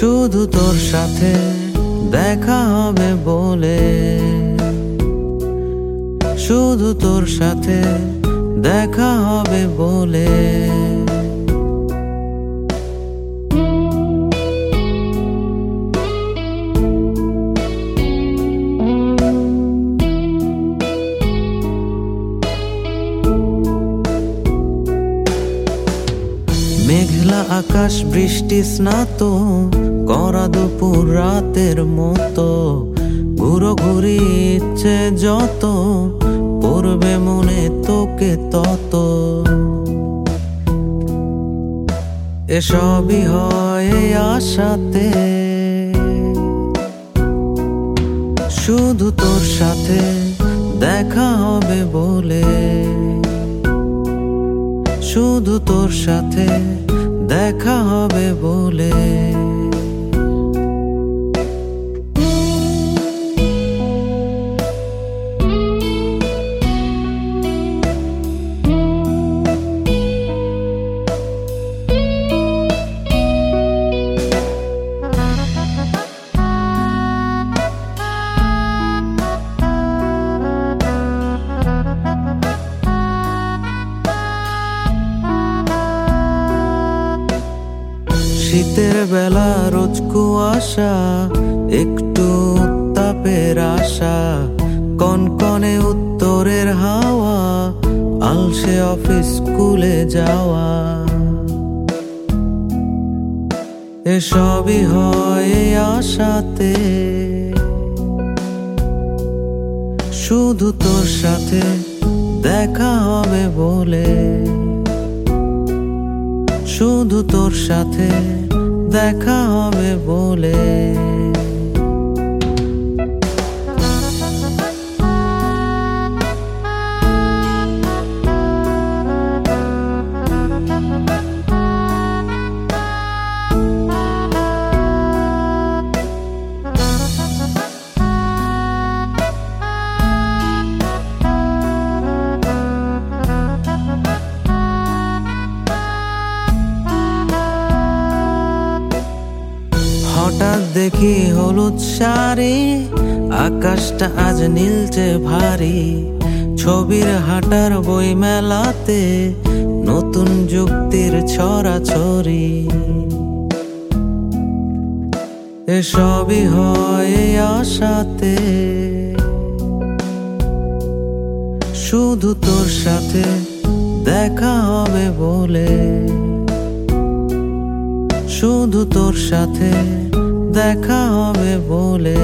শুধু তোর সাথে দেখা হবে বলে। শুধু তোর সাথে দেখা হবে বলে। মেঘলা আকাশ, বৃষ্টি স্নাত, করা দুপুর রাতের মতো। ঘুরো ঘুরি ইচ্ছে যত পড়বে মনে তোকে তত। এসবই হয় আশাতে। শুধু তোর সাথে দেখা তোর সাথে দেখা হবে বলে। শীতের বেলা রোজ কুয়াশা, একটু উত্তাপের আশা, কনকনে উত্তরের হাওয়া, আলসে অফিস স্কুলে যাওয়া। এসবই হয় আশাতে। শুধু তোর সাথে দেখা হবে বলে। শুধু তোর সাথে দেখা হবে বলে। হঠাৎ দেখি হলুদ শাড়ি, আকাশটা আজ নীলচে ভারী। ছবির হাটার বই মেলাতে নতুন যুক্তির ছড়াছড়ি। এসবই হয় আশাতে। শুধু তোর সাথে দেখা হবে বলে। শুধু তোর সাথে দেখা হবে বলে